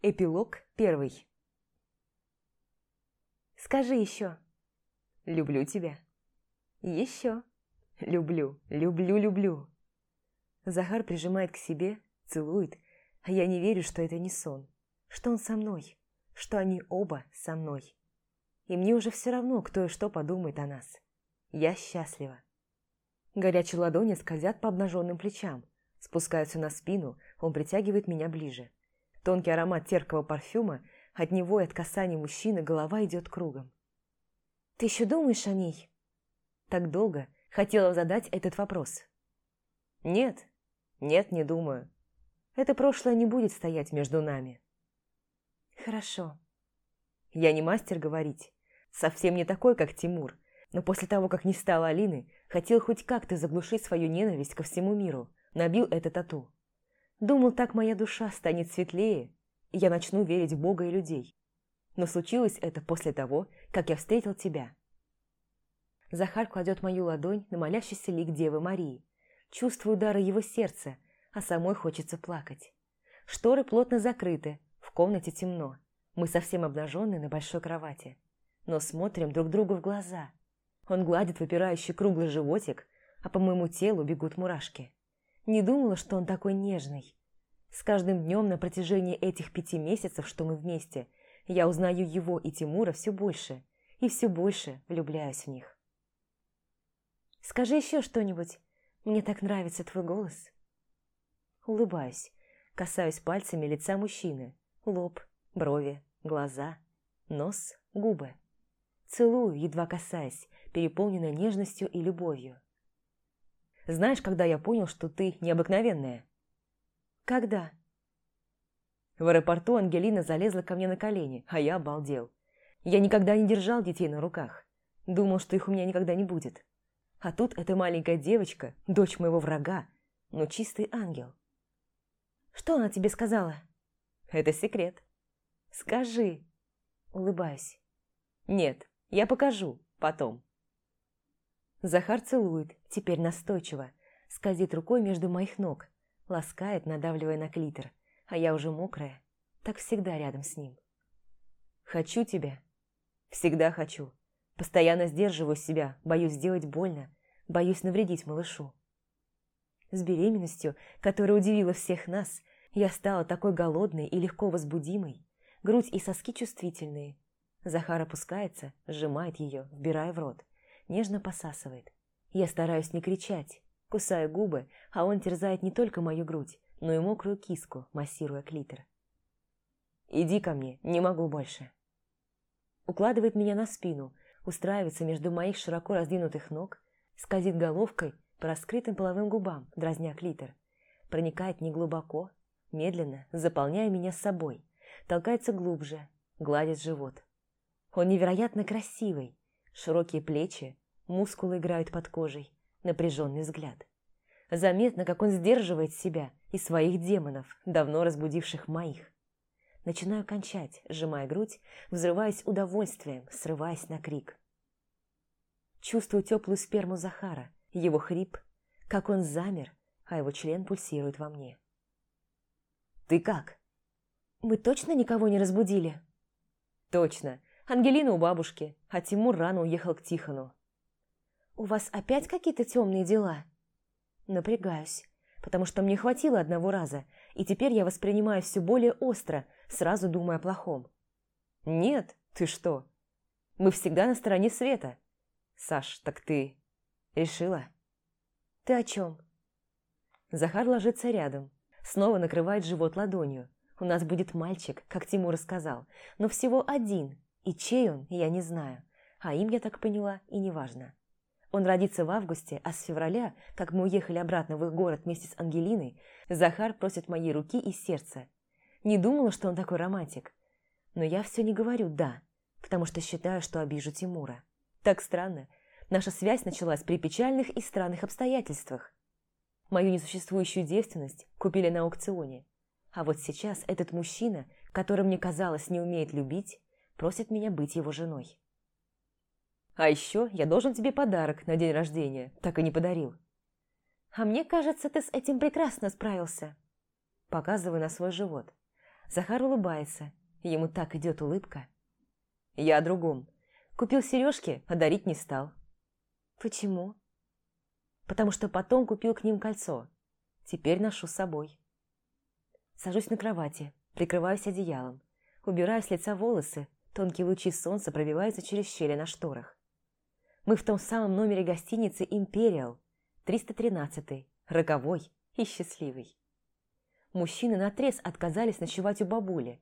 Эпилог первый. Скажи еще. Люблю тебя. Еще. Люблю, люблю, люблю. Захар прижимает к себе, целует, а я не верю, что это не сон, что он со мной, что они оба со мной. И мне уже все равно, кто и что подумает о нас. Я счастлива. Горячие ладони скользят по обнаженным плечам, спускаются на спину, он притягивает меня ближе. Тонкий аромат терпкого парфюма, от него и от касания мужчины голова идет кругом. «Ты еще думаешь о ней?» Так долго хотела задать этот вопрос. «Нет, нет, не думаю. Это прошлое не будет стоять между нами». «Хорошо». Я не мастер говорить, совсем не такой, как Тимур, но после того, как не стало Алины, хотел хоть как-то заглушить свою ненависть ко всему миру, набил это тату. Думал, так моя душа станет светлее, и я начну верить в Бога и людей. Но случилось это после того, как я встретил тебя. Захар кладет мою ладонь на молящийся лик Девы Марии. Чувствую удары его сердца, а самой хочется плакать. Шторы плотно закрыты, в комнате темно. Мы совсем обнаженные на большой кровати. Но смотрим друг другу в глаза. Он гладит выпирающий круглый животик, а по моему телу бегут мурашки. Не думала, что он такой нежный. С каждым днем на протяжении этих пяти месяцев, что мы вместе, я узнаю его и Тимура все больше, и все больше влюбляюсь в них. «Скажи еще что-нибудь. Мне так нравится твой голос». Улыбаюсь, касаюсь пальцами лица мужчины, лоб, брови, глаза, нос, губы. Целую, едва касаясь, переполненная нежностью и любовью. Знаешь, когда я понял, что ты необыкновенная? Когда? В аэропорту Ангелина залезла ко мне на колени, а я обалдел. Я никогда не держал детей на руках. Думал, что их у меня никогда не будет. А тут эта маленькая девочка, дочь моего врага, но чистый ангел. Что она тебе сказала? Это секрет. Скажи. Улыбаюсь. Нет, я покажу, потом. Захар целует, теперь настойчиво, скользит рукой между моих ног, ласкает, надавливая на клитор, а я уже мокрая, так всегда рядом с ним. Хочу тебя. Всегда хочу. Постоянно сдерживаю себя, боюсь сделать больно, боюсь навредить малышу. С беременностью, которая удивила всех нас, я стала такой голодной и легко возбудимой, грудь и соски чувствительные. Захар опускается, сжимает ее, вбирая в рот нежно посасывает. Я стараюсь не кричать, кусаю губы, а он терзает не только мою грудь, но и мокрую киску, массируя клитор. «Иди ко мне, не могу больше». Укладывает меня на спину, устраивается между моих широко раздвинутых ног, скользит головкой по раскрытым половым губам, дразня клитор, проникает неглубоко, медленно, заполняя меня собой, толкается глубже, гладит живот. Он невероятно красивый, Широкие плечи, мускулы играют под кожей, напряженный взгляд. Заметно, как он сдерживает себя и своих демонов, давно разбудивших моих. Начинаю кончать, сжимая грудь, взрываясь удовольствием, срываясь на крик. Чувствую теплую сперму Захара, его хрип, как он замер, а его член пульсирует во мне. «Ты как?» «Мы точно никого не разбудили?» «Точно. Ангелина у бабушки, а Тимур рано уехал к Тихону. «У вас опять какие-то темные дела?» Напрягаюсь, потому что мне хватило одного раза, и теперь я воспринимаю все более остро, сразу думая о плохом. «Нет, ты что? Мы всегда на стороне света. Саш, так ты решила?» «Ты о чем?» Захар ложится рядом, снова накрывает живот ладонью. У нас будет мальчик, как Тимур сказал, но всего один, и чей он, я не знаю. А им, я так поняла, и не важно. Он родится в августе, а с февраля, как мы уехали обратно в их город вместе с Ангелиной, Захар просит моей руки и сердца. Не думала, что он такой романтик. Но я все не говорю «да», потому что считаю, что обижу Тимура. Так странно. Наша связь началась при печальных и странных обстоятельствах. Мою несуществующую девственность купили на аукционе. А вот сейчас этот мужчина, который мне казалось не умеет любить, просит меня быть его женой. А еще я должен тебе подарок на день рождения, так и не подарил. А мне кажется, ты с этим прекрасно справился. Показываю на свой живот. Захар улыбается. Ему так идет улыбка. Я о другом. Купил сережки, а дарить не стал. Почему? Потому что потом купил к ним кольцо. Теперь ношу с собой. Сажусь на кровати, прикрываюсь одеялом. Убираю с лица волосы, тонкие лучи солнца пробиваются через щели на шторах. Мы в том самом номере гостиницы «Империал», 313-й, роковой и счастливый. Мужчины наотрез отказались ночевать у бабули,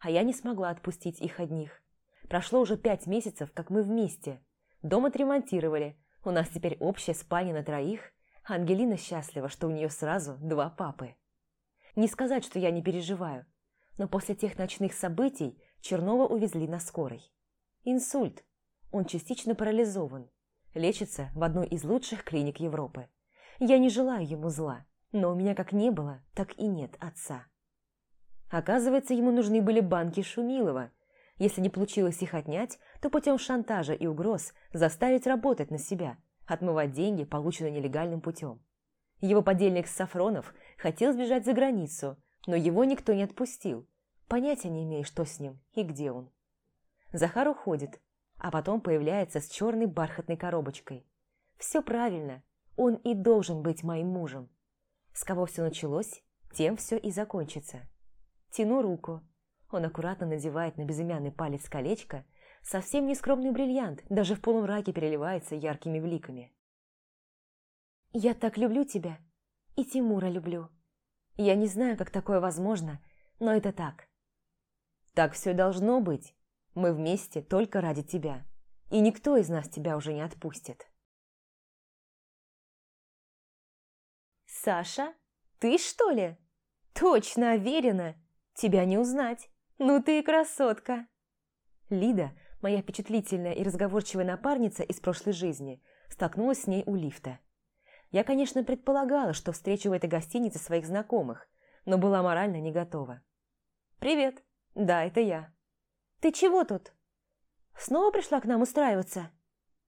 а я не смогла отпустить их одних. Прошло уже пять месяцев, как мы вместе. Дом отремонтировали, у нас теперь общая спальня на троих, а Ангелина счастлива, что у нее сразу два папы. Не сказать, что я не переживаю, но после тех ночных событий Чернова увезли на скорой. Инсульт. Он частично парализован. Лечится в одной из лучших клиник Европы. Я не желаю ему зла, но у меня как не было, так и нет отца. Оказывается, ему нужны были банки Шумилова. Если не получилось их отнять, то путем шантажа и угроз заставить работать на себя, отмывать деньги, полученные нелегальным путем. Его подельник Сафронов хотел сбежать за границу, но его никто не отпустил. Понятия не имею, что с ним и где он. Захар уходит, а потом появляется с черной бархатной коробочкой. Все правильно, он и должен быть моим мужем. С кого все началось, тем все и закончится. Тяну руку. Он аккуратно надевает на безымянный палец колечко, совсем не скромный бриллиант, даже в полумраке переливается яркими бликами. «Я так люблю тебя, и Тимура люблю. Я не знаю, как такое возможно, но это так». «Так все должно быть. Мы вместе только ради тебя, и никто из нас тебя уже не отпустит». «Саша, ты что ли? Точно уверена. Тебя не узнать. Ну ты и красотка!» Лида, моя впечатлительная и разговорчивая напарница из прошлой жизни, столкнулась с ней у лифта. Я, конечно, предполагала, что встречу в этой гостинице своих знакомых, но была морально не готова. «Привет. Да, это я». «Ты чего тут? Снова пришла к нам устраиваться?»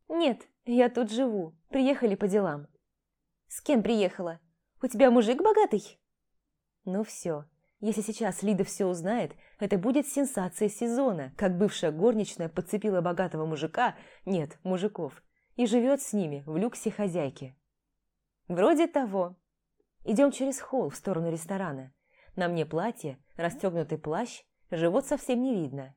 «Нет, я тут живу. Приехали по делам». «С кем приехала? У тебя мужик богатый?» Ну все, если сейчас Лида все узнает, это будет сенсация сезона, как бывшая горничная подцепила богатого мужика, нет, мужиков, и живет с ними в люксе хозяйки. Вроде того. Идем через холл в сторону ресторана. На мне платье, расстегнутый плащ, живот совсем не видно.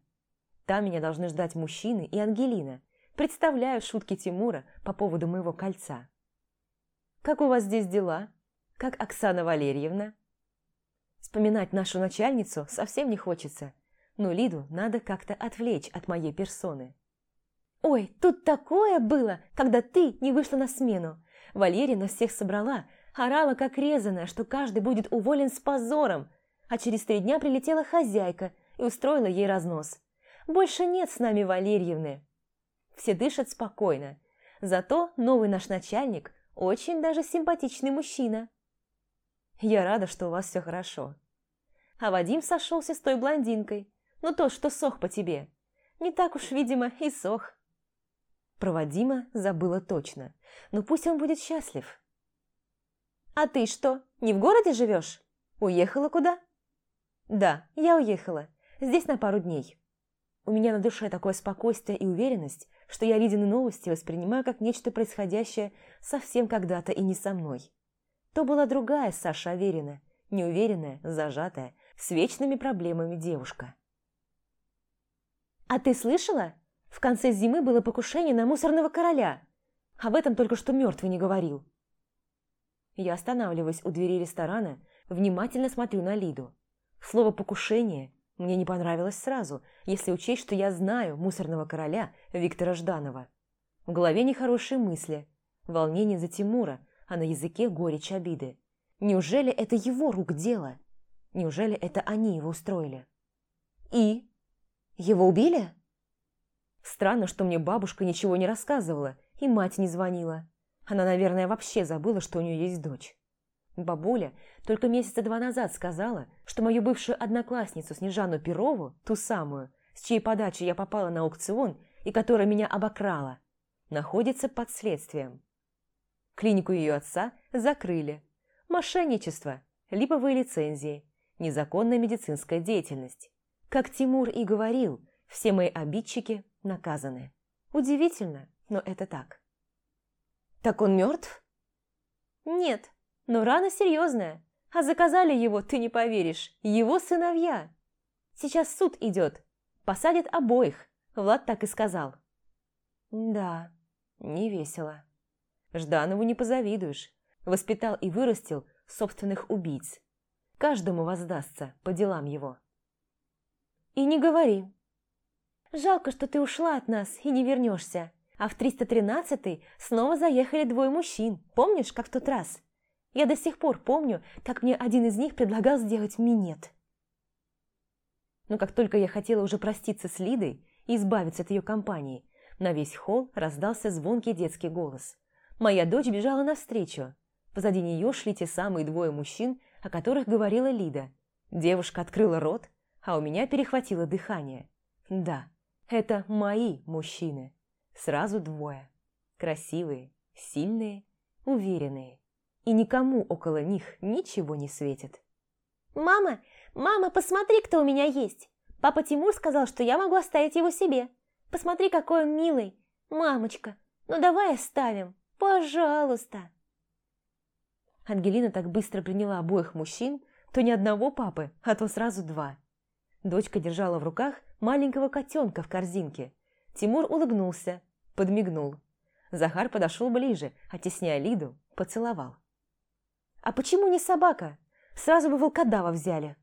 Там меня должны ждать мужчины и Ангелина. Представляю шутки Тимура по поводу моего кольца. «Как у вас здесь дела?» как Оксана Валерьевна. Вспоминать нашу начальницу совсем не хочется, но Лиду надо как-то отвлечь от моей персоны. «Ой, тут такое было, когда ты не вышла на смену. Валерина всех собрала, орала как резаная, что каждый будет уволен с позором, а через три дня прилетела хозяйка и устроила ей разнос. Больше нет с нами Валерьевны. Все дышат спокойно, зато новый наш начальник очень даже симпатичный мужчина. Я рада, что у вас все хорошо. А Вадим сошелся с той блондинкой. Ну, тот, что сох по тебе. Не так уж, видимо, и сох. Про Вадима забыла точно. Но пусть он будет счастлив. А ты что, не в городе живешь? Уехала куда? Да, я уехала. Здесь на пару дней. У меня на душе такое спокойствие и уверенность, что я Лидины новости воспринимаю как нечто происходящее совсем когда-то и не со мной. То была другая Саша Аверина, неуверенная, зажатая, с вечными проблемами девушка. «А ты слышала? В конце зимы было покушение на мусорного короля. Об этом только что мертвый не говорил». Я останавливаюсь у двери ресторана, внимательно смотрю на Лиду. Слово «покушение» мне не понравилось сразу, если учесть, что я знаю мусорного короля Виктора Жданова. В голове нехорошие мысли, волнение за Тимура, а на языке горечь обиды. Неужели это его рук дело? Неужели это они его устроили? И? Его убили? Странно, что мне бабушка ничего не рассказывала, и мать не звонила. Она, наверное, вообще забыла, что у нее есть дочь. Бабуля только месяца два назад сказала, что мою бывшую одноклассницу Снежану Перову, ту самую, с чьей подачи я попала на аукцион и которая меня обокрала, находится под следствием. Клинику ее отца закрыли. Мошенничество, липовые лицензии. незаконная медицинская деятельность. Как Тимур и говорил, все мои обидчики наказаны. Удивительно, но это так. Так он мертв? Нет, но рана серьезная. А заказали его, ты не поверишь, его сыновья. Сейчас суд идет. Посадят обоих, Влад так и сказал. Да, не весело. Жданову не позавидуешь. Воспитал и вырастил собственных убийц. Каждому воздастся по делам его. И не говори. Жалко, что ты ушла от нас и не вернешься. А в 313-й снова заехали двое мужчин. Помнишь, как в тот раз? Я до сих пор помню, как мне один из них предлагал сделать минет. Но как только я хотела уже проститься с Лидой и избавиться от ее компании, на весь холл раздался звонкий детский голос. Моя дочь бежала навстречу. Позади нее шли те самые двое мужчин, о которых говорила Лида. Девушка открыла рот, а у меня перехватило дыхание. Да, это мои мужчины. Сразу двое. Красивые, сильные, уверенные. И никому около них ничего не светит. «Мама, мама, посмотри, кто у меня есть! Папа Тимур сказал, что я могу оставить его себе. Посмотри, какой он милый! Мамочка, ну давай оставим, пожалуйста!» Ангелина так быстро приняла обоих мужчин, то ни одного папы, а то сразу два. Дочка держала в руках маленького котенка в корзинке. Тимур улыбнулся, подмигнул. Захар подошел ближе, оттесняя Лиду, поцеловал. «А почему не собака? Сразу бы волкодава взяли».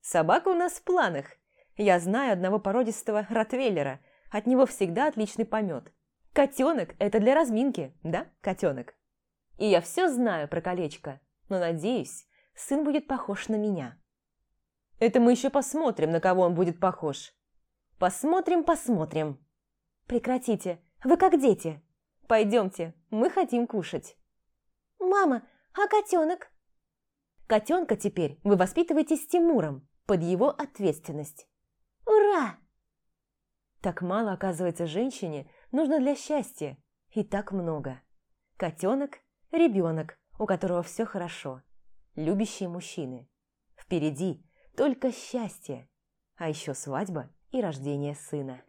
«Собака у нас в планах. Я знаю одного породистого ротвейлера. От него всегда отличный помет. Котенок – это для разминки, да, котенок?» И я все знаю про колечко, но, надеюсь, сын будет похож на меня. Это мы еще посмотрим, на кого он будет похож. Посмотрим, посмотрим. Прекратите, вы как дети. Пойдемте, мы хотим кушать. Мама, а котенок? Котенка теперь вы воспитываете с Тимуром под его ответственность. Ура! Так мало, оказывается, женщине нужно для счастья. И так много. Котенок – ребенок, у которого все хорошо. Любящие мужчины. Впереди только счастье, а еще свадьба и рождение сына.